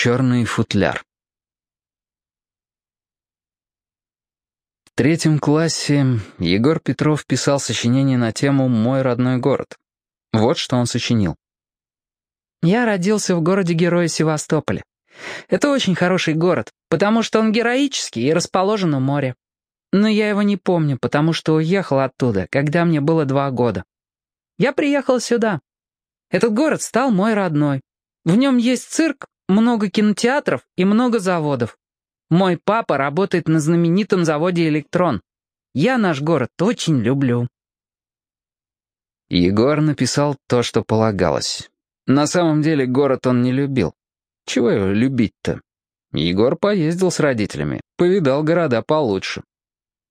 Черный футляр. В третьем классе Егор Петров писал сочинение на тему «Мой родной город». Вот что он сочинил. «Я родился в городе-герое Севастополе. Это очень хороший город, потому что он героический и расположен у моря. Но я его не помню, потому что уехал оттуда, когда мне было два года. Я приехал сюда. Этот город стал мой родной. В нем есть цирк, много кинотеатров и много заводов. Мой папа работает на знаменитом заводе «Электрон». Я наш город очень люблю». Егор написал то, что полагалось. На самом деле город он не любил. Чего его любить-то? Егор поездил с родителями, повидал города получше.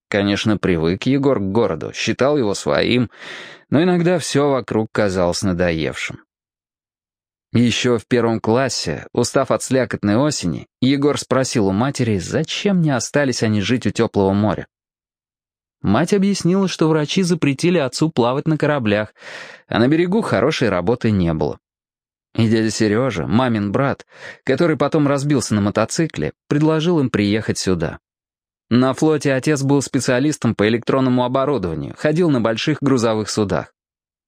Конечно, привык Егор к городу, считал его своим, но иногда все вокруг казалось надоевшим. Еще в первом классе, устав от слякотной осени, Егор спросил у матери, зачем не остались они жить у теплого моря. Мать объяснила, что врачи запретили отцу плавать на кораблях, а на берегу хорошей работы не было. И дядя Сережа, мамин брат, который потом разбился на мотоцикле, предложил им приехать сюда. На флоте отец был специалистом по электронному оборудованию, ходил на больших грузовых судах.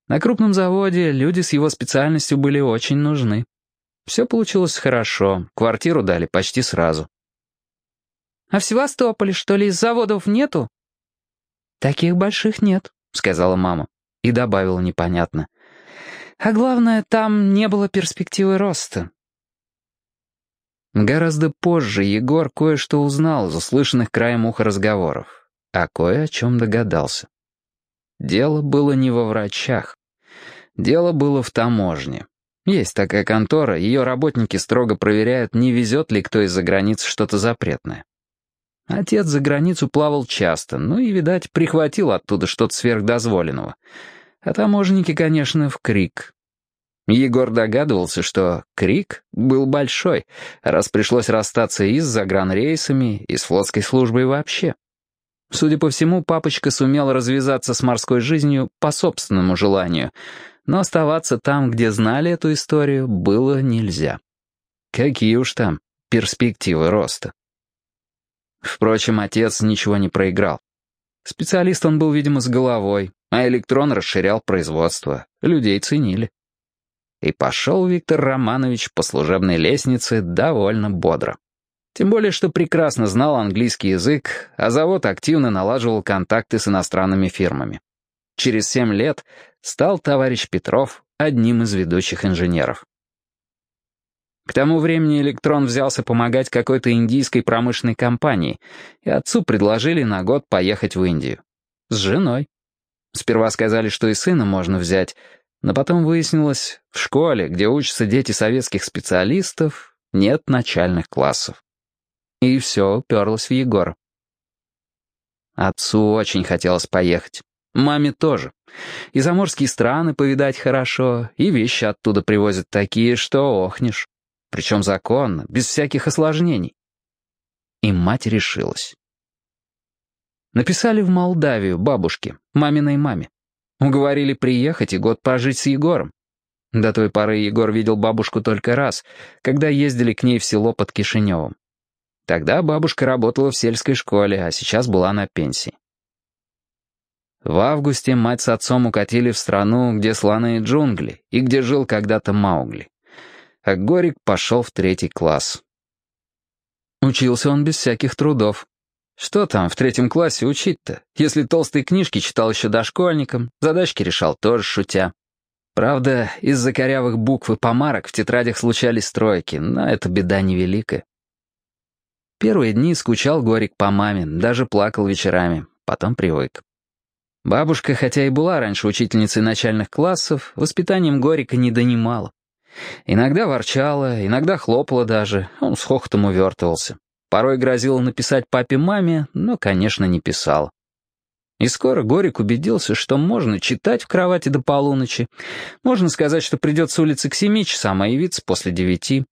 На крупном заводе люди с его специальностью были очень нужны. Все получилось хорошо, квартиру дали почти сразу. «А в Севастополе, что ли, заводов нету?» «Таких больших нет», — сказала мама. И добавила непонятно. «А главное, там не было перспективы роста». Гораздо позже Егор кое-что узнал из услышанных краем уха разговоров, а кое о чем догадался. Дело было не во врачах. Дело было в таможне. Есть такая контора, ее работники строго проверяют, не везет ли кто из-за границы что-то запретное. Отец за границу плавал часто, ну и, видать, прихватил оттуда что-то сверхдозволенного. А таможенники, конечно, в крик. Егор догадывался, что крик был большой, раз пришлось расстаться и с загранрейсами, и с флотской службой вообще. Судя по всему, папочка сумел развязаться с морской жизнью по собственному желанию — но оставаться там, где знали эту историю, было нельзя. Какие уж там перспективы роста. Впрочем, отец ничего не проиграл. Специалист он был, видимо, с головой, а электрон расширял производство, людей ценили. И пошел Виктор Романович по служебной лестнице довольно бодро. Тем более, что прекрасно знал английский язык, а завод активно налаживал контакты с иностранными фирмами. Через семь лет стал товарищ Петров одним из ведущих инженеров. К тому времени «Электрон» взялся помогать какой-то индийской промышленной компании, и отцу предложили на год поехать в Индию. С женой. Сперва сказали, что и сына можно взять, но потом выяснилось, в школе, где учатся дети советских специалистов, нет начальных классов. И все уперлось в Егора. Отцу очень хотелось поехать. Маме тоже. И заморские страны повидать хорошо, и вещи оттуда привозят такие, что охнешь. Причем законно, без всяких осложнений. И мать решилась. Написали в Молдавию бабушке, маминой маме. Уговорили приехать и год пожить с Егором. До той поры Егор видел бабушку только раз, когда ездили к ней в село под Кишиневым. Тогда бабушка работала в сельской школе, а сейчас была на пенсии. В августе мать с отцом укатили в страну, где слоны джунгли, и где жил когда-то Маугли. А Горик пошел в третий класс. Учился он без всяких трудов. Что там в третьем классе учить-то, если толстые книжки читал еще дошкольником, задачки решал тоже шутя. Правда, из-за корявых букв и помарок в тетрадях случались стройки, но это беда невеликая. Первые дни скучал Горик по маме, даже плакал вечерами, потом привык. Бабушка, хотя и была раньше учительницей начальных классов, воспитанием Горика не донимала. Иногда ворчала, иногда хлопала даже, он с хохотом увертывался. Порой грозила написать папе-маме, но, конечно, не писал. И скоро Горик убедился, что можно читать в кровати до полуночи, можно сказать, что придет с улицы к семи часам, а явиться после девяти.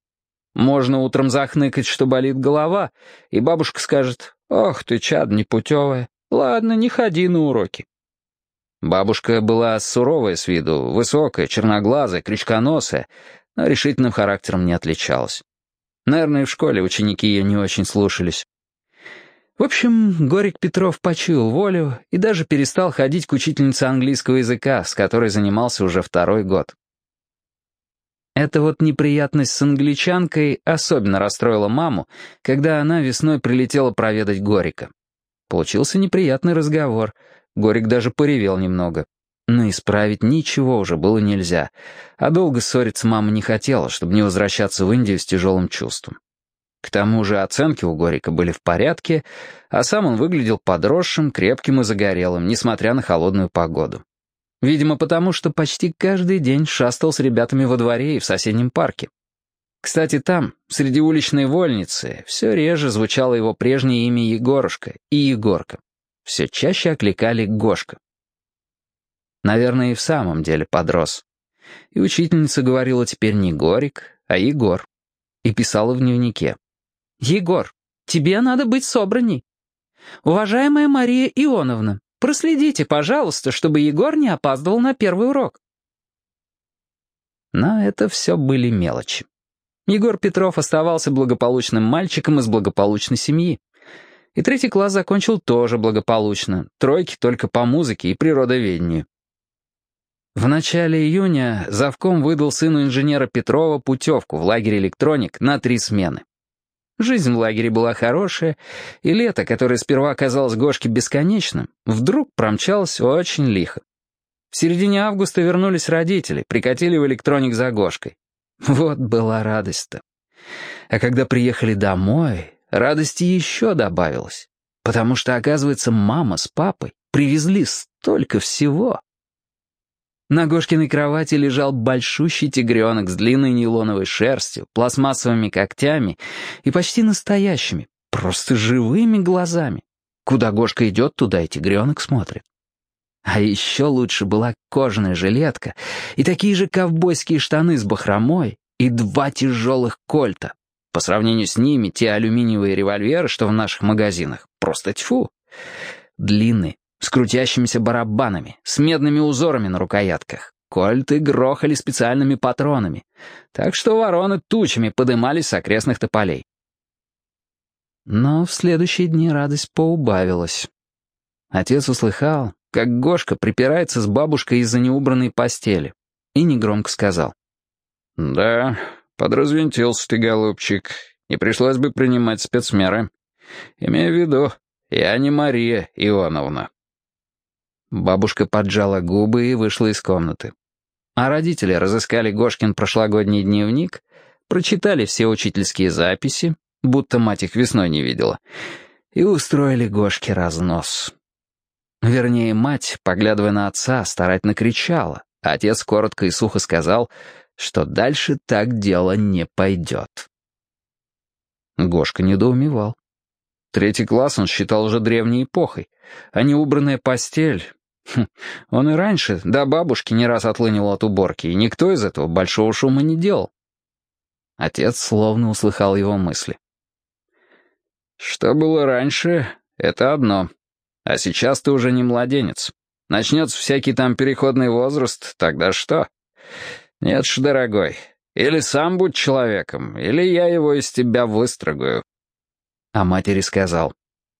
Можно утром захныкать, что болит голова, и бабушка скажет «Ох ты, чад непутевая, ладно, не ходи на уроки». Бабушка была суровая с виду, высокая, черноглазая, крючконосая, но решительным характером не отличалась. Наверное, в школе ученики ее не очень слушались. В общем, Горик Петров почуял волю и даже перестал ходить к учительнице английского языка, с которой занимался уже второй год. Эта вот неприятность с англичанкой особенно расстроила маму, когда она весной прилетела проведать Горика. Получился неприятный разговор. Горик даже поревел немного. Но исправить ничего уже было нельзя, а долго ссориться мама не хотела, чтобы не возвращаться в Индию с тяжелым чувством. К тому же оценки у Горика были в порядке, а сам он выглядел подросшим, крепким и загорелым, несмотря на холодную погоду. Видимо, потому что почти каждый день шастал с ребятами во дворе и в соседнем парке. Кстати, там, среди уличной вольницы, все реже звучало его прежнее имя Егорушка и Егорка. Все чаще окликали Гошка. Наверное, и в самом деле подрос. И учительница говорила теперь не Горик, а Егор. И писала в дневнике. «Егор, тебе надо быть собранней. Уважаемая Мария Ионовна, проследите, пожалуйста, чтобы Егор не опаздывал на первый урок». Но это все были мелочи. Егор Петров оставался благополучным мальчиком из благополучной семьи. И третий класс закончил тоже благополучно, тройки только по музыке и природоведению. В начале июня завком выдал сыну инженера Петрова путевку в лагерь «Электроник» на три смены. Жизнь в лагере была хорошая, и лето, которое сперва казалось Гошке бесконечным, вдруг промчалось очень лихо. В середине августа вернулись родители, прикатили в «Электроник» за Гошкой. Вот была радость-то. А когда приехали домой, радости еще добавилось, потому что, оказывается, мама с папой привезли столько всего. На Гошкиной кровати лежал большущий тигренок с длинной нейлоновой шерстью, пластмассовыми когтями и почти настоящими, просто живыми глазами. Куда Гошка идет, туда и тигренок смотрит. А еще лучше была кожаная жилетка и такие же ковбойские штаны с бахромой и два тяжелых кольта. По сравнению с ними, те алюминиевые револьверы, что в наших магазинах, просто тьфу. Длинные, с крутящимися барабанами, с медными узорами на рукоятках. Кольты грохали специальными патронами, так что вороны тучами подымались с окрестных тополей. Но в следующие дни радость поубавилась. Отец услыхал, как Гошка припирается с бабушкой из-за неубранной постели, и негромко сказал. «Да, подразвинтился ты, голубчик, не пришлось бы принимать спецмеры. Имею в виду, я не Мария Ионовна». Бабушка поджала губы и вышла из комнаты. А родители разыскали Гошкин прошлогодний дневник, прочитали все учительские записи, будто мать их весной не видела, и устроили Гошке разнос. Вернее, мать, поглядывая на отца, старательно кричала, а отец коротко и сухо сказал, что дальше так дело не пойдет. Гошка недоумевал. Третий класс он считал уже древней эпохой, а неубранная постель Хм, он и раньше до бабушки не раз отлынивал от уборки, и никто из этого большого шума не делал. Отец словно услыхал его мысли. «Что было раньше, это одно. А сейчас ты уже не младенец. Начнется всякий там переходный возраст, тогда что? Нет ж, дорогой, или сам будь человеком, или я его из тебя выстрогаю». А матери сказал,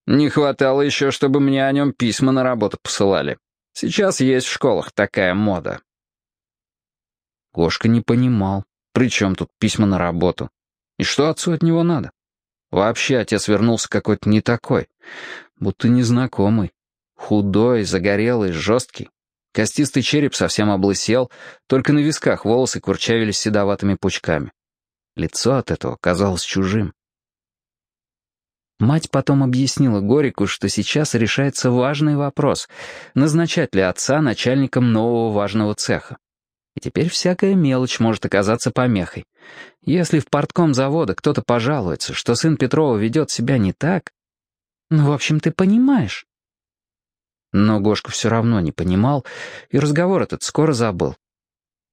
«Не хватало еще, чтобы мне о нем письма на работу посылали. Сейчас есть в школах такая мода». Гошка не понимал, при чем тут письма на работу. И что отцу от него надо? Вообще отец вернулся какой-то не такой, будто незнакомый. Худой, загорелый, жесткий. Костистый череп совсем облысел, только на висках волосы курчавились седоватыми пучками. Лицо от этого казалось чужим. Мать потом объяснила Горику, что сейчас решается важный вопрос — назначать ли отца начальником нового важного цеха. И теперь всякая мелочь может оказаться помехой. Если в портком завода кто-то пожалуется, что сын Петрова ведет себя не так... Ну, в общем, ты понимаешь. Но Гошка все равно не понимал, и разговор этот скоро забыл.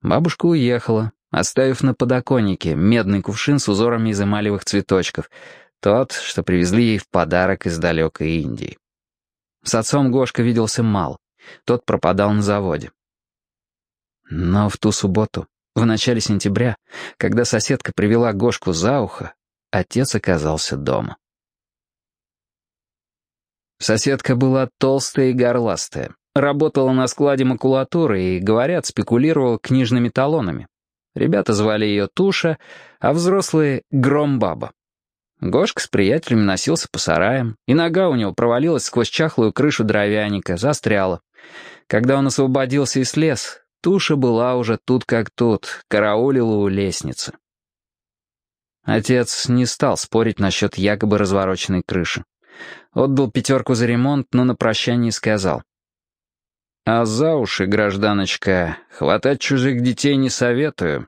Бабушка уехала, оставив на подоконнике медный кувшин с узорами из эмалевых цветочков — тот, что привезли ей в подарок из далекой Индии. С отцом Гошка виделся мало. Тот пропадал на заводе. Но в ту субботу, в начале сентября, когда соседка привела Гошку за ухо, отец оказался дома. Соседка была толстая и горластая. Работала на складе макулатуры и, говорят, спекулировала книжными талонами. Ребята звали ее Туша, а взрослые — Громбаба. Гошка с приятелями носился по сараям, и нога у него провалилась сквозь чахлую крышу дровяника, застряла. Когда он освободился и слез, Туша была уже тут как тут, караулила у лестницы. Отец не стал спорить насчет якобы развороченной крыши. Отдал пятерку за ремонт, но на прощание сказал. «А за уши, гражданочка, хватать чужих детей не советую.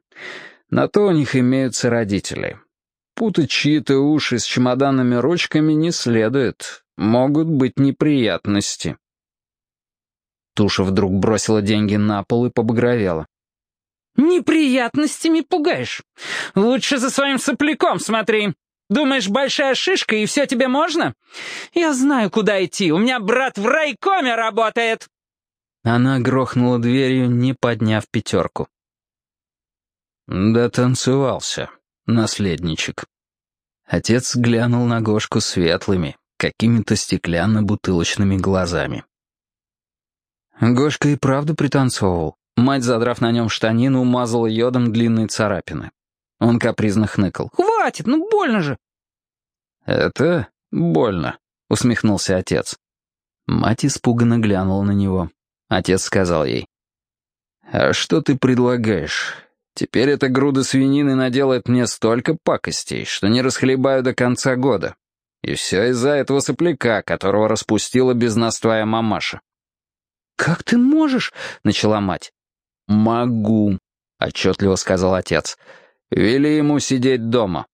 На то у них имеются родители. Путать чьи-то уши с чемоданными ручками не следует. Могут быть неприятности». Туша вдруг бросила деньги на пол и побагровела. «Неприятностями пугаешь. Лучше за своим сопляком смотри. Думаешь, большая шишка, и все тебе можно? Я знаю, куда идти. У меня брат в райкоме работает!» Она грохнула дверью, не подняв пятерку. Дотанцевался, наследничек. Отец глянул на Гошку светлыми, какими-то стеклянно-бутылочными глазами. Гошка и правда пританцовывал. Мать, задрав на нем штанину, умазала йодом длинные царапины. Он капризно хныкал. «Хватит, ну больно же!» «Это больно», — усмехнулся отец. Мать испуганно глянула на него. Отец сказал ей. «А что ты предлагаешь? Теперь эта груда свинины наделает мне столько пакостей, что не расхлебаю до конца года. И все из-за этого сопляка, которого распустила без нас твоя мамаша». «Как ты можешь?» — начала мать. «Могу», — отчетливо сказал отец. Вели ему сидеть дома».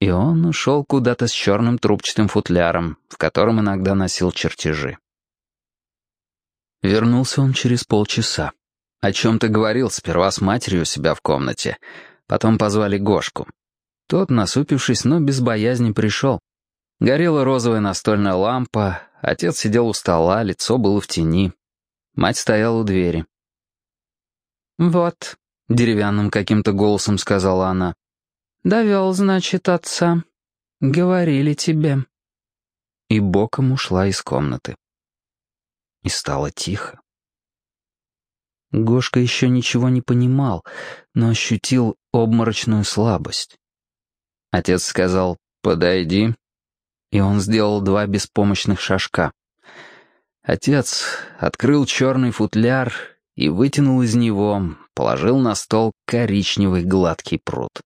И он ушел куда-то с черным трубчатым футляром, в котором иногда носил чертежи. Вернулся он через полчаса. О чем-то говорил сперва с матерью у себя в комнате. Потом позвали Гошку. Тот, насупившись, но без боязни пришел. Горела розовая настольная лампа, отец сидел у стола, лицо было в тени. Мать стояла у двери. «Вот», — деревянным каким-то голосом сказала она. «Довел, значит, отца. Говорили тебе». И боком ушла из комнаты. И стало тихо. Гошка еще ничего не понимал, но ощутил обморочную слабость. Отец сказал «подойди», и он сделал два беспомощных шажка. Отец открыл черный футляр и вытянул из него, положил на стол коричневый гладкий пруд.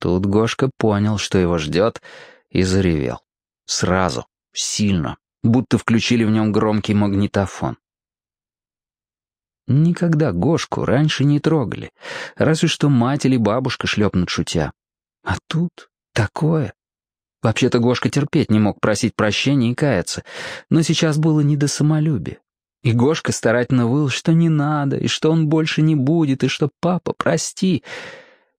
Тут Гошка понял, что его ждет, и заревел. Сразу, сильно, будто включили в нем громкий магнитофон. Никогда Гошку раньше не трогали, разве что мать или бабушка шлепнут шутя. А тут такое. Вообще-то Гошка терпеть не мог просить прощения и каяться, но сейчас было не до самолюбия. И Гошка старательно выл, что не надо, и что он больше не будет, и что «папа, прости»,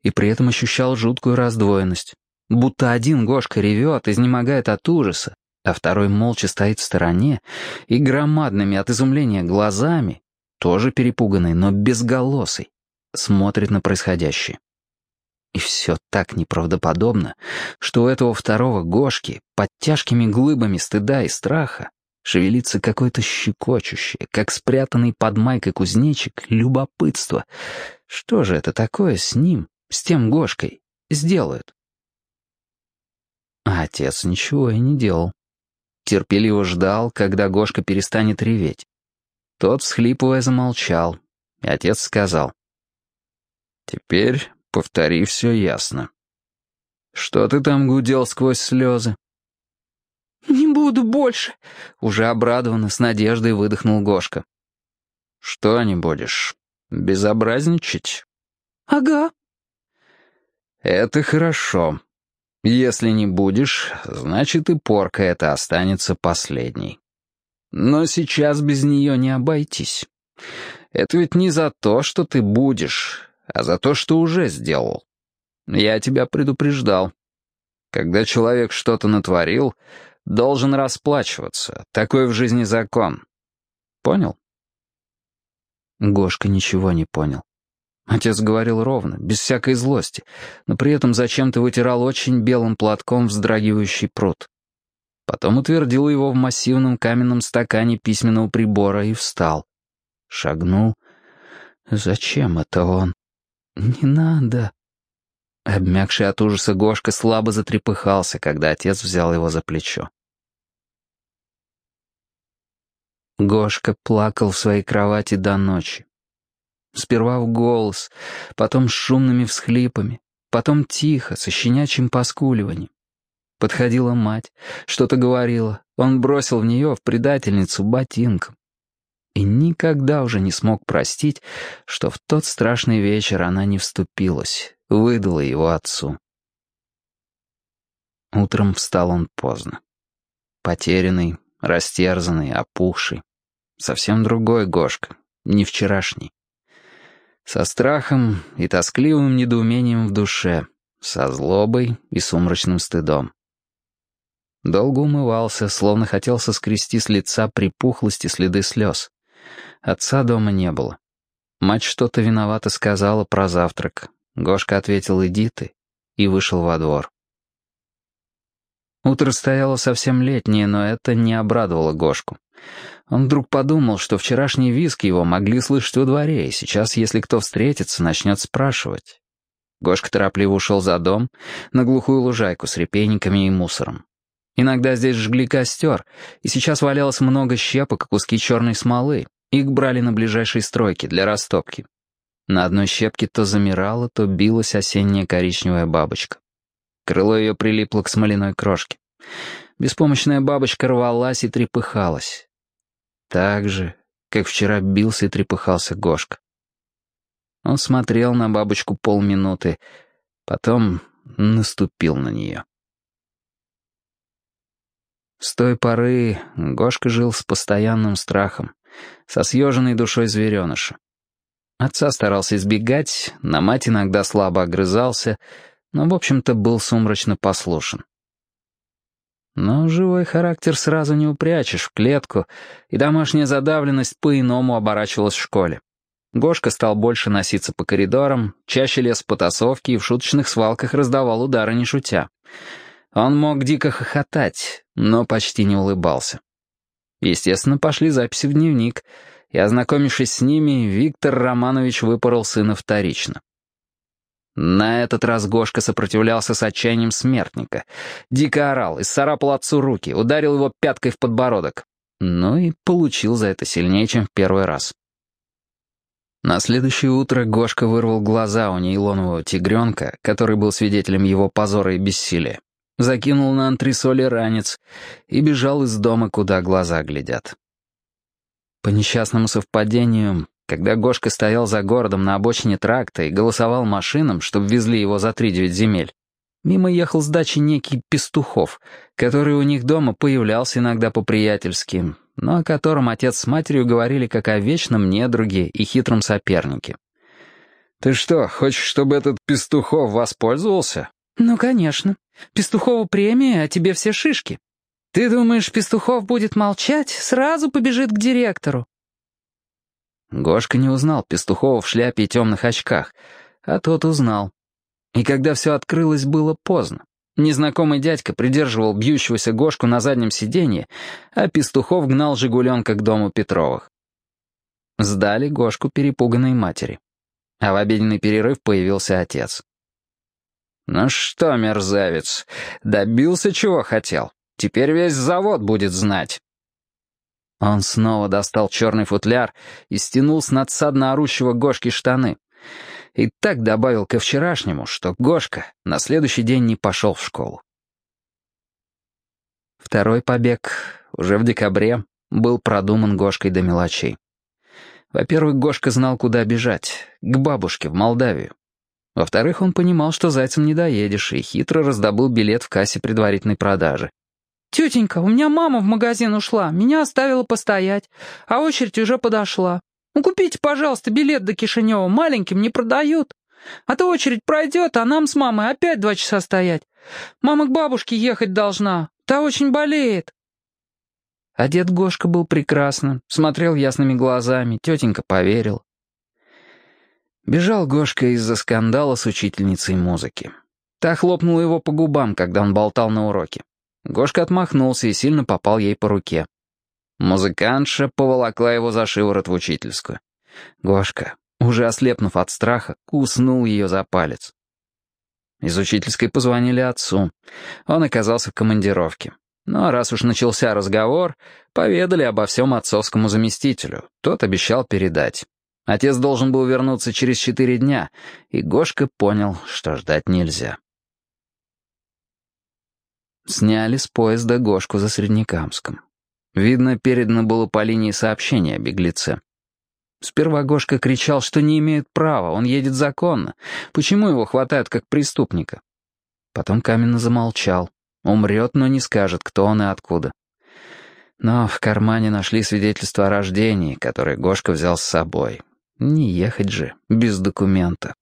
и при этом ощущал жуткую раздвоенность. Будто один Гошка ревет, изнемогает от ужаса, а второй молча стоит в стороне и громадными от изумления глазами, тоже перепуганный, но безголосый, смотрит на происходящее. И все так неправдоподобно, что у этого второго Гошки под тяжкими глыбами стыда и страха Шевелится какое-то щекочущее, как спрятанный под майкой кузнечик, любопытство. Что же это такое с ним, с тем Гошкой, сделают? А отец ничего и не делал. Терпеливо ждал, когда Гошка перестанет реветь. Тот, всхлипывая, замолчал, и отец сказал. «Теперь повтори все ясно. Что ты там гудел сквозь слезы?» «Не буду больше!» — уже обрадованно, с надеждой выдохнул Гошка. «Что не будешь? Безобразничать?» «Ага». «Это хорошо. Если не будешь, значит и порка эта останется последней. Но сейчас без нее не обойтись. Это ведь не за то, что ты будешь, а за то, что уже сделал. Я тебя предупреждал. Когда человек что-то натворил, должен расплачиваться. Такой в жизни закон. Понял? Гошка ничего не понял. Отец говорил ровно, без всякой злости, но при этом зачем-то вытирал очень белым платком вздрагивающий пруд. Потом утвердил его в массивном каменном стакане письменного прибора и встал. Шагнул. Зачем это он? Не надо. Обмякший от ужаса Гошка слабо затрепыхался, когда отец взял его за плечо. Гошка плакал в своей кровати до ночи. Сперва в голос, потом с шумными всхлипами, потом тихо, со щенячьим поскуливанием. Подходила мать, что-то говорила, он бросил в нее, в предательницу, ботинком. И никогда уже не смог простить, что в тот страшный вечер она не вступилась, выдала его отцу. Утром встал он поздно. Потерянный, растерзанный, опухший. Совсем другой Гошка, не вчерашний. Со страхом и тоскливым недоумением в душе, со злобой и сумрачным стыдом. Долго умывался, словно хотел соскрести с лица припухлости следы слез. Отца дома не было. Мать что-то виновато сказала про завтрак. Гошка ответил «иди ты» и вышел во двор. Утро стояло совсем летнее, но это не обрадовало Гошку. Он вдруг подумал, что вчерашние виски его могли слышать во дворе, и сейчас, если кто встретится, начнет спрашивать. Гошка торопливо ушел за дом, на глухую лужайку с репейниками и мусором. Иногда здесь жгли костер, и сейчас валялось много щепок и куски черной смолы. Их брали на ближайшей стройке для растопки. На одной щепке то замирала, то билась осенняя коричневая бабочка. Крыло ее прилипло к смоляной крошке. Беспомощная бабочка рвалась и трепыхалась. Так же, как вчера бился и трепыхался Гошка. Он смотрел на бабочку полминуты, потом наступил на нее. С той поры Гошка жил с постоянным страхом, со съеженной душой звереныша. Отца старался избегать, на мать иногда слабо огрызался, но, в общем-то, был сумрачно послушен. Но живой характер сразу не упрячешь в клетку, и домашняя задавленность по-иному оборачивалась в школе. Гошка стал больше носиться по коридорам, чаще лез в потасовки и в шуточных свалках раздавал удары не шутя. Он мог дико хохотать, но почти не улыбался. Естественно, пошли записи в дневник, и, ознакомившись с ними, Виктор Романович выпорол сына вторично. На этот раз Гошка сопротивлялся с отчаянием смертника. Дико орал, исцарапал отцу руки, ударил его пяткой в подбородок. Ну и получил за это сильнее, чем в первый раз. На следующее утро Гошка вырвал глаза у нейлонового тигренка, который был свидетелем его позора и бессилия, закинул на антресоли ранец и бежал из дома, куда глаза глядят. По несчастному совпадению, когда Гошка стоял за городом на обочине тракта и голосовал машинам, чтобы везли его за три-девять земель, мимо ехал с дачи некий Пестухов, который у них дома появлялся иногда по-приятельски, но о котором отец с матерью говорили как о вечном недруге и хитром сопернике. «Ты что, хочешь, чтобы этот Пестухов воспользовался?» «Ну, конечно. Пестухову премия, а тебе все шишки. Ты думаешь, Пестухов будет молчать? Сразу побежит к директору. Гошка не узнал Пестухова в шляпе и темных очках, а тот узнал. И когда все открылось, было поздно. Незнакомый дядька придерживал бьющегося Гошку на заднем сиденье, а Пестухов гнал «Жигуленка» к дому Петровых. Сдали Гошку перепуганной матери. А в обеденный перерыв появился отец. «Ну что, мерзавец, добился чего хотел? Теперь весь завод будет знать». Он снова достал черный футляр и стянул с надсадно орущего Гошки штаны. И так добавил ко вчерашнему, что Гошка на следующий день не пошел в школу. Второй побег, уже в декабре, был продуман Гошкой до мелочей. Во-первых, Гошка знал, куда бежать, к бабушке в Молдавию. Во-вторых, он понимал, что зайцем не доедешь, и хитро раздобыл билет в кассе предварительной продажи. «Тетенька, у меня мама в магазин ушла, меня оставила постоять, а очередь уже подошла. Ну купите, пожалуйста, билет до Кишинева, маленьким не продают. А то очередь пройдет, а нам с мамой опять два часа стоять. Мама к бабушке ехать должна, та очень болеет». Одет Гошка был прекрасно, смотрел ясными глазами, тетенька поверила. Бежал Гошка из-за скандала с учительницей музыки. Та хлопнула его по губам, когда он болтал на уроке. Гошка отмахнулся и сильно попал ей по руке. Музыкантша поволокла его за шиворот в учительскую. Гошка, уже ослепнув от страха, куснул ее за палец. Из учительской позвонили отцу. Он оказался в командировке. Но раз уж начался разговор, поведали обо всем отцовскому заместителю. Тот обещал передать. Отец должен был вернуться через четыре дня, и Гошка понял, что ждать нельзя. Сняли с поезда Гошку за Среднекамском. Видно, передано было по линии сообщения о беглеце. Сперва Гошка кричал, что не имеет права, он едет законно. Почему его хватают как преступника? Потом Каменно замолчал. Умрет, но не скажет, кто он и откуда. Но в кармане нашли свидетельство о рождении, которое Гошка взял с собой. Не ехать же, без документа.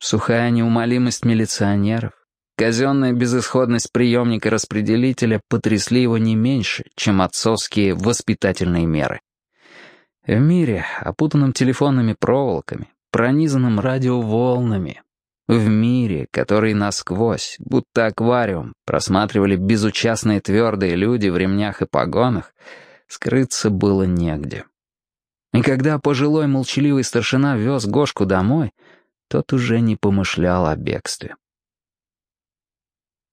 Сухая неумолимость милиционеров, казенная безысходность приемника-распределителя потрясли его не меньше, чем отцовские воспитательные меры. В мире, опутанном телефонными проволоками, пронизанном радиоволнами, в мире, который насквозь, будто аквариум, просматривали безучастные твердые люди в ремнях и погонах, скрыться было негде. И когда пожилой молчаливый старшина вез Гошку домой, тот уже не помышлял о бегстве.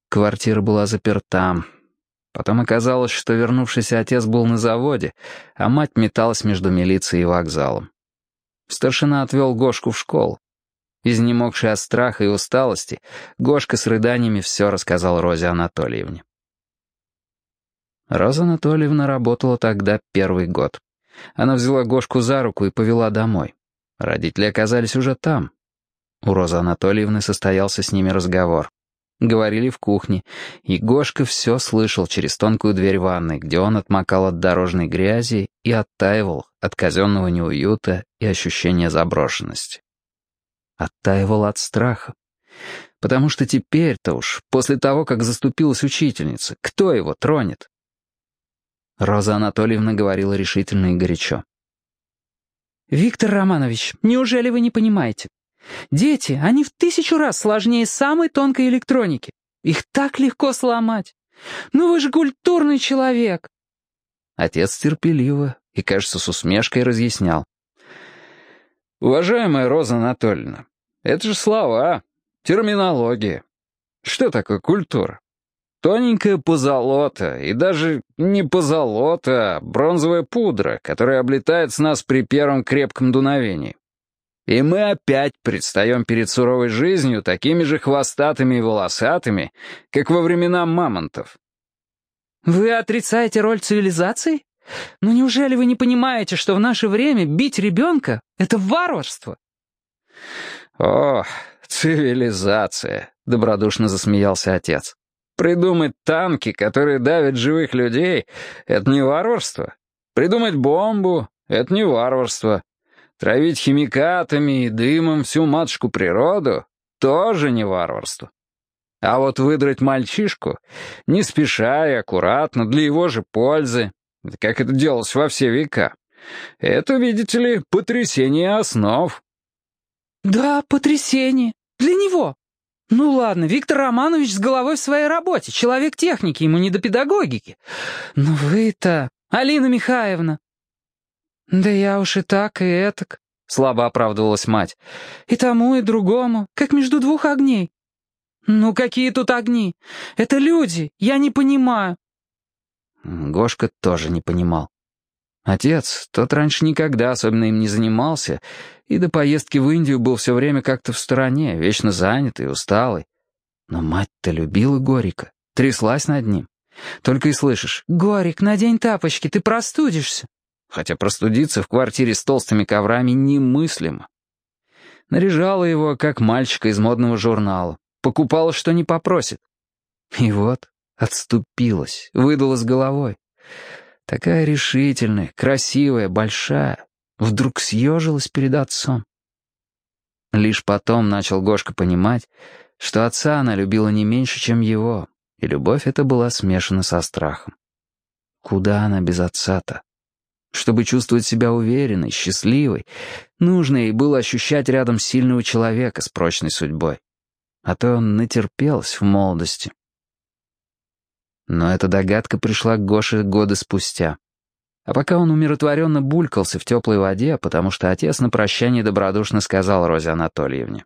Квартира была заперта. Потом оказалось, что вернувшийся отец был на заводе, а мать металась между милицией и вокзалом. Старшина отвел Гошку в школу. Изнемогший от страха и усталости, Гошка с рыданиями все рассказал Розе Анатольевне. Роза Анатольевна работала тогда первый год. Она взяла Гошку за руку и повела домой. Родители оказались уже там. У Розы Анатольевны состоялся с ними разговор. Говорили в кухне, и Гошка все слышал через тонкую дверь ванной, где он отмокал от дорожной грязи и оттаивал от казенного неуюта и ощущения заброшенности. Оттаивал от страха. Потому что теперь-то уж, после того, как заступилась учительница, кто его тронет? Роза Анатольевна говорила решительно и горячо. «Виктор Романович, неужели вы не понимаете? Дети, они в тысячу раз сложнее самой тонкой электроники. Их так легко сломать. Ну вы же культурный человек!» Отец терпеливо и, кажется, с усмешкой разъяснял. «Уважаемая Роза Анатольевна, это же слова, терминология. Что такое культура? Тоненькая позолота, и даже не позолота, а бронзовая пудра, которая облетает с нас при первом крепком дуновении. И мы опять предстаем перед суровой жизнью такими же хвостатыми и волосатыми, как во времена мамонтов. Вы отрицаете роль цивилизации? Ну неужели вы не понимаете, что в наше время бить ребенка — это варварство? О, цивилизация, — добродушно засмеялся отец. Придумать танки, которые давят живых людей, — это не варварство. Придумать бомбу — это не варварство. Травить химикатами и дымом всю матушку природу — тоже не варварство. А вот выдрать мальчишку, не спеша и аккуратно, для его же пользы, как это делалось во все века, это, видите ли, потрясение основ. «Да, потрясение. Для него. «Ну ладно, Виктор Романович с головой в своей работе, человек техники, ему не до педагогики. Но вы-то, Алина Михайловна...» «Да я уж и так, и этак», — слабо оправдывалась мать. «И тому, и другому, как между двух огней». «Ну какие тут огни? Это люди, я не понимаю». Гошка тоже не понимал. Отец, тот раньше никогда особенно им не занимался, и до поездки в Индию был все время как-то в стороне, вечно занятый, усталый. Но мать-то любила Горика, тряслась над ним. Только и слышишь, «Горик, надень тапочки, ты простудишься». Хотя простудиться в квартире с толстыми коврами немыслимо. Наряжала его, как мальчика из модного журнала. Покупала, что не попросит. И вот отступилась, выдала с головой. Такая решительная, красивая, большая. Вдруг съежилась перед отцом. Лишь потом начал Гошка понимать, что отца она любила не меньше, чем его, и любовь эта была смешана со страхом. Куда она без отца-то? Чтобы чувствовать себя уверенной, счастливой, нужно ей было ощущать рядом сильного человека с прочной судьбой. А то он натерпелась в молодости. Но эта догадка пришла к Гоше годы спустя. А пока он умиротворенно булькался в теплой воде, потому что отец на прощание добродушно сказал Розе Анатольевне.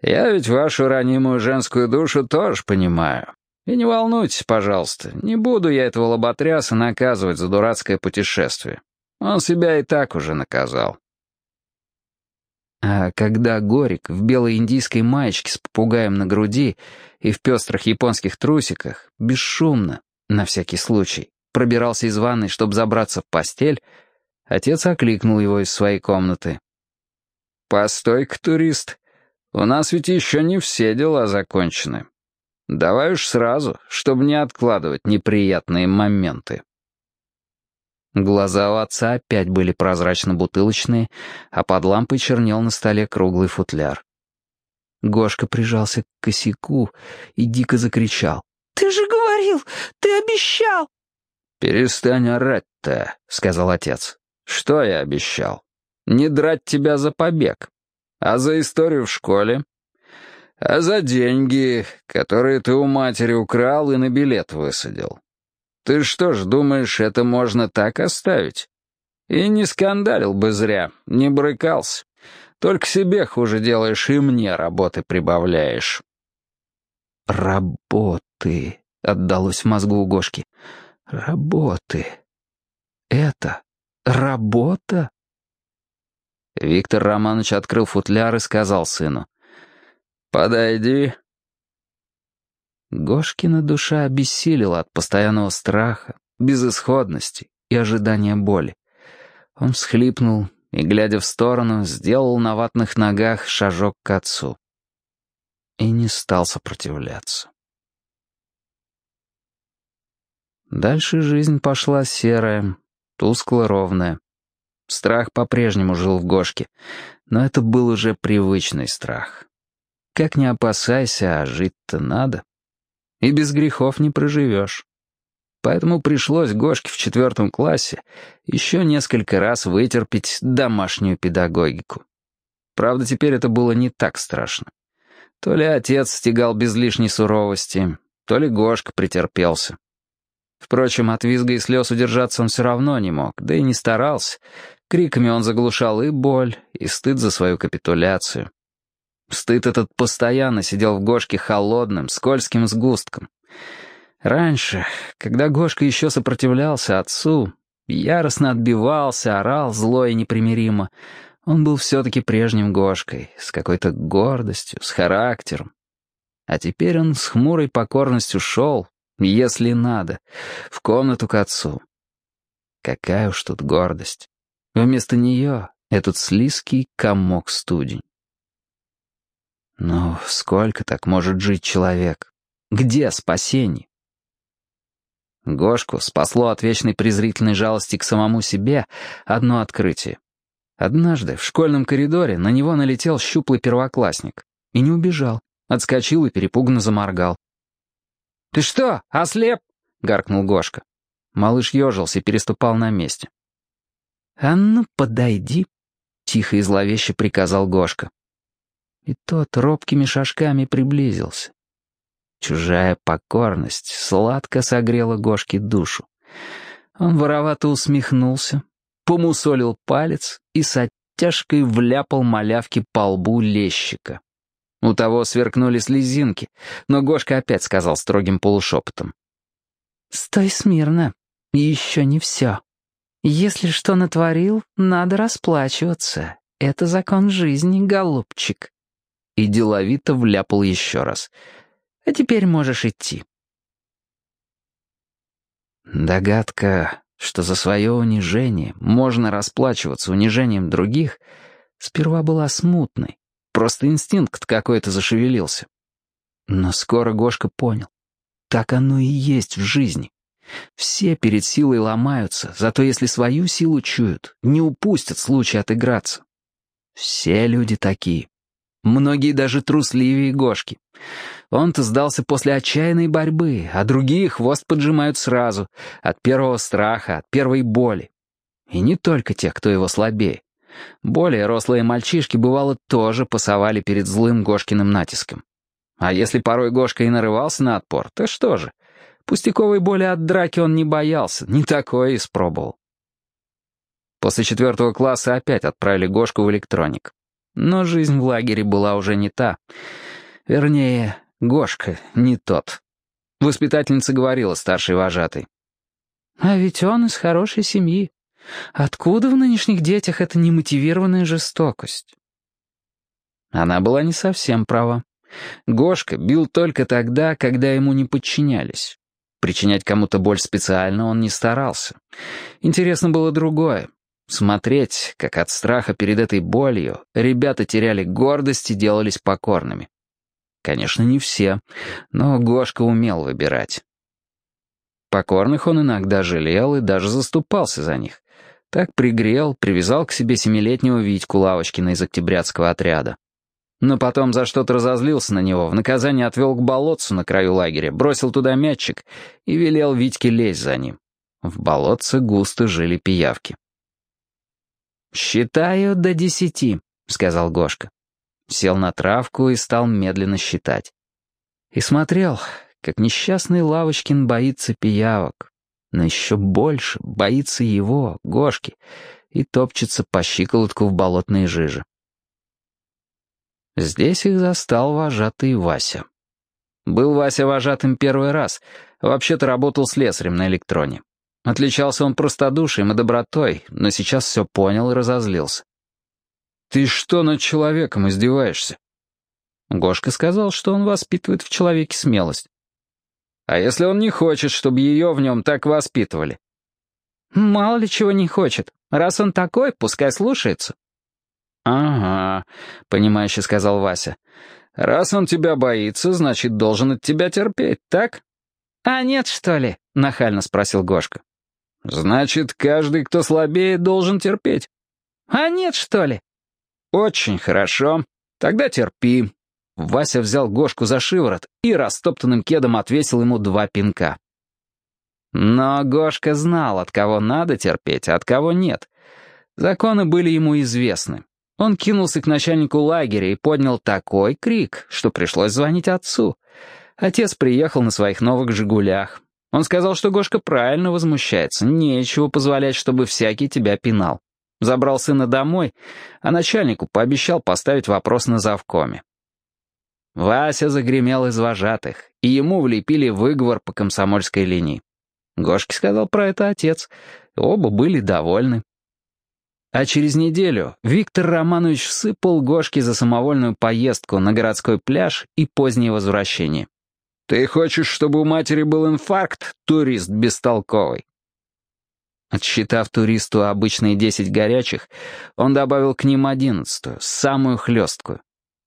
«Я ведь вашу ранимую женскую душу тоже понимаю. И не волнуйтесь, пожалуйста, не буду я этого лоботряса наказывать за дурацкое путешествие. Он себя и так уже наказал». А когда Горик в белой индийской маечке с попугаем на груди и в пестрых японских трусиках, бесшумно, на всякий случай, пробирался из ванной, чтобы забраться в постель, отец окликнул его из своей комнаты. «Постой-ка, турист, у нас ведь еще не все дела закончены. Давай уж сразу, чтобы не откладывать неприятные моменты». Глаза у отца опять были прозрачно-бутылочные, а под лампой чернел на столе круглый футляр. Гошка прижался к косяку и дико закричал. «Ты же говорил! Ты обещал!» «Перестань орать-то», — сказал отец. «Что я обещал? Не драть тебя за побег. А за историю в школе? А за деньги, которые ты у матери украл и на билет высадил? Ты что ж, думаешь, это можно так оставить? И не скандалил бы зря, не брыкался. Только себе хуже делаешь и мне работы прибавляешь». «Работы», — отдалось в мозгу у Гошки. Работы. Это работа? Виктор Романович открыл футляр и сказал сыну. «Подойди». Гошкина душа обессилила от постоянного страха, безысходности и ожидания боли. Он всхлипнул и, глядя в сторону, сделал на ватных ногах шажок к отцу. И не стал сопротивляться. Дальше жизнь пошла серая, тускло-ровная. Страх по-прежнему жил в Гошке, но это был уже привычный страх. Как не опасайся, а жить-то надо. И без грехов не проживешь. Поэтому пришлось Гошке в четвертом классе еще несколько раз вытерпеть домашнюю педагогику. Правда, теперь это было не так страшно. То ли отец стегал без лишней суровости, то ли Гошка претерпелся. Впрочем, от визга и слез удержаться он все равно не мог, да и не старался. Криками он заглушал и боль, и стыд за свою капитуляцию. Стыд этот постоянно сидел в Гошке холодным, скользким сгустком. Раньше, когда Гошка еще сопротивлялся отцу, яростно отбивался, орал зло и непримиримо, он был все-таки прежним Гошкой, с какой-то гордостью, с характером. А теперь он с хмурой покорностью шел, если надо, в комнату к отцу. Какая уж тут гордость. Вместо нее этот слизкий комок студень. Но сколько так может жить человек? Где спасение? Гошку спасло от вечной презрительной жалости к самому себе одно открытие. Однажды в школьном коридоре на него налетел щуплый первоклассник. И не убежал. Отскочил и перепуганно заморгал. «Ты что, ослеп?» — гаркнул Гошка. Малыш ежился и переступал на месте. «А ну, подойди», — тихо и зловеще приказал Гошка. И тот робкими шажками приблизился. Чужая покорность сладко согрела Гошке душу. Он воровато усмехнулся, помусолил палец и с оттяжкой вляпал малявки по лбу лещика. У того сверкнули слезинки, но Гошка опять сказал строгим полушепотом. «Стой смирно, еще не все. Если что натворил, надо расплачиваться. Это закон жизни, голубчик». И деловито вляпал еще раз. «А теперь можешь идти». Догадка, что за свое унижение можно расплачиваться унижением других, сперва была смутной. Просто инстинкт какой-то зашевелился. Но скоро Гошка понял. Так оно и есть в жизни. Все перед силой ломаются, зато если свою силу чуют, не упустят случай отыграться. Все люди такие. Многие даже трусливее Гошки. Он-то сдался после отчаянной борьбы, а другие хвост поджимают сразу, от первого страха, от первой боли. И не только тех, кто его слабее. Более рослые мальчишки, бывало, тоже пасовали перед злым Гошкиным натиском. А если порой Гошка и нарывался на отпор, то что же? Пустяковой боли от драки он не боялся, не такое испробовал. После четвертого класса опять отправили Гошку в электроник. Но жизнь в лагере была уже не та. Вернее, Гошка не тот. Воспитательница говорила старшей вожатой. «А ведь он из хорошей семьи. Откуда в нынешних детях эта немотивированная жестокость?» Она была не совсем права. Гошка бил только тогда, когда ему не подчинялись. Причинять кому-то боль специально он не старался. Интересно было другое. Смотреть, как от страха перед этой болью ребята теряли гордость и делались покорными. Конечно, не все, но Гошка умел выбирать. Покорных он иногда жалел и даже заступался за них. Так пригрел, привязал к себе семилетнего Витьку Лавочкина из октябрятского отряда. Но потом за что-то разозлился на него, в наказание отвел к болотцу на краю лагеря, бросил туда мячик и велел Витьке лезть за ним. В болотце густо жили пиявки. «Считаю до десяти», — сказал Гошка. Сел на травку и стал медленно считать. И смотрел, как несчастный Лавочкин боится пиявок, но еще больше боится его, Гошки, и топчется по щиколотку в болотной жиже. Здесь их застал вожатый Вася. Был Вася вожатым первый раз, вообще-то работал слесарем на электроне. Отличался он простодушием и добротой, но сейчас все понял и разозлился. «Ты что над человеком издеваешься?» Гошка сказал, что он воспитывает в человеке смелость. «А если он не хочет, чтобы ее в нем так воспитывали?» «Мало ли чего не хочет. Раз он такой, пускай слушается». «Ага», — понимающе сказал Вася. «Раз он тебя боится, значит, должен от тебя терпеть, так?» «А нет, что ли?» — нахально спросил Гошка. «Значит, каждый, кто слабее, должен терпеть». «А нет, что ли?» «Очень хорошо. Тогда терпи». Вася взял Гошку за шиворот и растоптанным кедом отвесил ему два пинка. Но Гошка знал, от кого надо терпеть, а от кого нет. Законы были ему известны. Он кинулся к начальнику лагеря и поднял такой крик, что пришлось звонить отцу. Отец приехал на своих новых «Жигулях». Он сказал, что Гошка правильно возмущается, нечего позволять, чтобы всякий тебя пинал. Забрал сына домой, а начальнику пообещал поставить вопрос на завкоме. Вася загремел из вожатых, и ему влепили выговор по комсомольской линии. Гошке сказал про это отец, оба были довольны. А через неделю Виктор Романович всыпал Гошке за самовольную поездку на городской пляж и позднее возвращение. «Ты хочешь, чтобы у матери был инфаркт, турист бестолковый?» Отсчитав туристу обычные десять горячих, он добавил к ним одиннадцатую, самую хлесткую.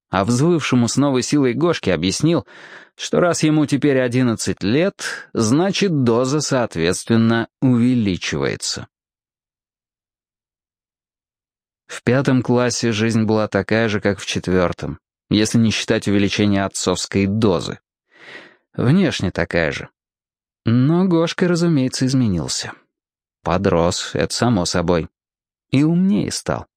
А взвывшему с новой силой Гошке объяснил, что раз ему теперь одиннадцать лет, значит доза, соответственно, увеличивается. В пятом классе жизнь была такая же, как в четвертом, если не считать увеличения отцовской дозы. Внешне такая же. Но Гошка, разумеется, изменился. Подрос, это само собой. И умнее стал.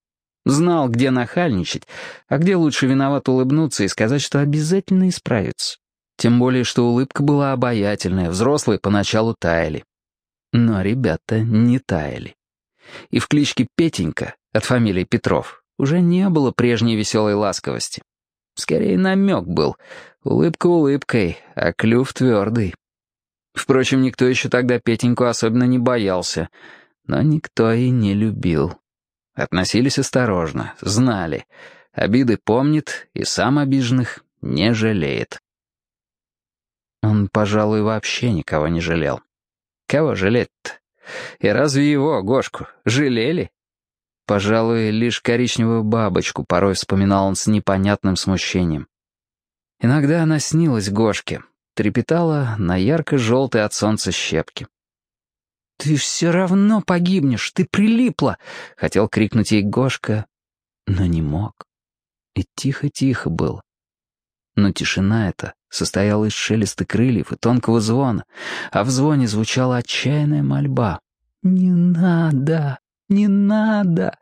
Знал, где нахальничать, а где лучше виноват улыбнуться и сказать, что обязательно исправится. Тем более, что улыбка была обаятельная, взрослые поначалу таяли. Но ребята не таяли. И в кличке Петенька от фамилии Петров уже не было прежней веселой ласковости. Скорее намек был. Улыбка улыбкой, а клюв твердый. Впрочем, никто еще тогда Петеньку особенно не боялся, но никто и не любил. Относились осторожно, знали. Обиды помнит и сам обиженных не жалеет. Он, пожалуй, вообще никого не жалел. Кого жалеть-то? И разве его, Гошку, жалели? Пожалуй, лишь коричневую бабочку порой вспоминал он с непонятным смущением. Иногда она снилась Гошке, трепетала на ярко-желтой от солнца щепке. «Ты все равно погибнешь, ты прилипла!» — хотел крикнуть ей Гошка, но не мог. И тихо-тихо было. Но тишина эта состояла из шелеста крыльев и тонкого звона, а в звоне звучала отчаянная мольба. «Не надо! «Не надо!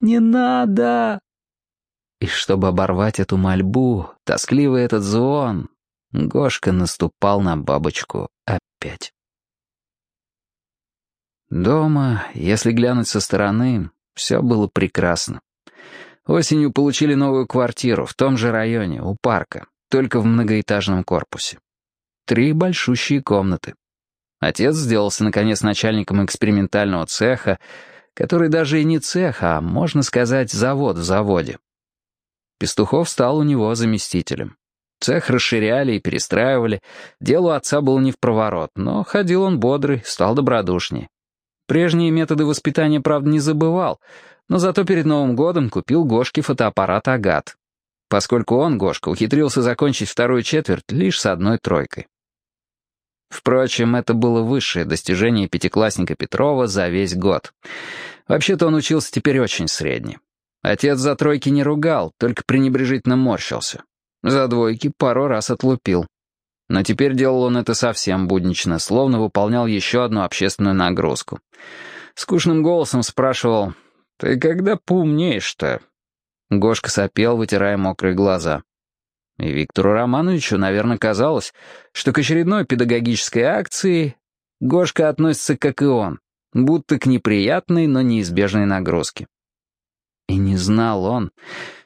Не надо!» И чтобы оборвать эту мольбу, тоскливый этот звон, Гошка наступал на бабочку опять. Дома, если глянуть со стороны, все было прекрасно. Осенью получили новую квартиру в том же районе, у парка, только в многоэтажном корпусе. Три большущие комнаты. Отец сделался, наконец, начальником экспериментального цеха, который даже и не цех, а, можно сказать, завод в заводе. Пестухов стал у него заместителем. Цех расширяли и перестраивали. Делу отца было не в проворот, но ходил он бодрый, стал добродушнее. Прежние методы воспитания, правда, не забывал, но зато перед Новым годом купил Гошке фотоаппарат «Агат», поскольку он, Гошка, ухитрился закончить вторую четверть лишь с одной тройкой. Впрочем, это было высшее достижение пятиклассника Петрова за весь год. Вообще-то он учился теперь очень средне. Отец за тройки не ругал, только пренебрежительно морщился. За двойки пару раз отлупил. Но теперь делал он это совсем буднично, словно выполнял еще одну общественную нагрузку. Скучным голосом спрашивал «Ты когда поумнеешь-то?» Гошка сопел, вытирая мокрые глаза. И Виктору Романовичу, наверное, казалось, что к очередной педагогической акции Гошка относится, как и он, будто к неприятной, но неизбежной нагрузке. И не знал он,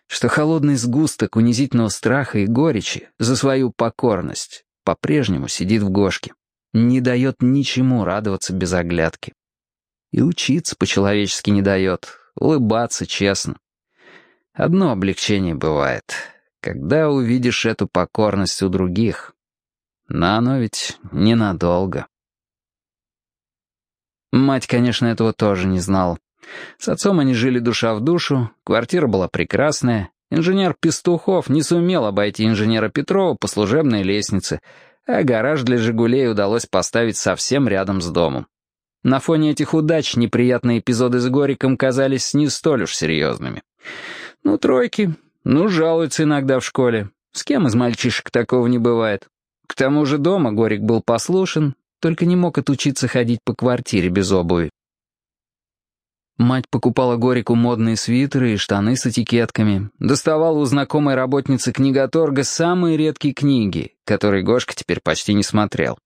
что холодный сгусток унизительного страха и горечи за свою покорность по-прежнему сидит в Гошке, не дает ничему радоваться без оглядки. И учиться по-человечески не дает, улыбаться честно. Одно облегчение бывает — когда увидишь эту покорность у других. Но оно ведь ненадолго. Мать, конечно, этого тоже не знала. С отцом они жили душа в душу, квартира была прекрасная. Инженер Пестухов не сумел обойти инженера Петрова по служебной лестнице, а гараж для «Жигулей» удалось поставить совсем рядом с домом. На фоне этих удач неприятные эпизоды с Гориком казались не столь уж серьезными. Ну, тройки, ну, жалуется иногда в школе. С кем из мальчишек такого не бывает? К тому же дома Горик был послушен, только не мог отучиться ходить по квартире без обуви. Мать покупала Горику модные свитеры и штаны с этикетками, доставала у знакомой работницы книготорга самые редкие книги, которые Гошка теперь почти не смотрел,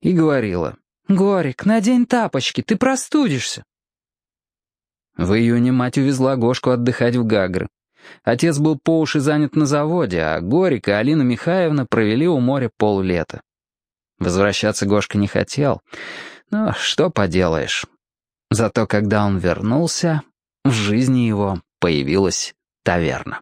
и говорила, «Горик, надень тапочки, ты простудишься». В июне мать увезла Гошку отдыхать в Гагры. Отец был по уши занят на заводе, а Горик и Алина Михайловна провели у моря поллета. Возвращаться Гошка не хотел, но что поделаешь. Зато когда он вернулся, в жизни его появилась таверна.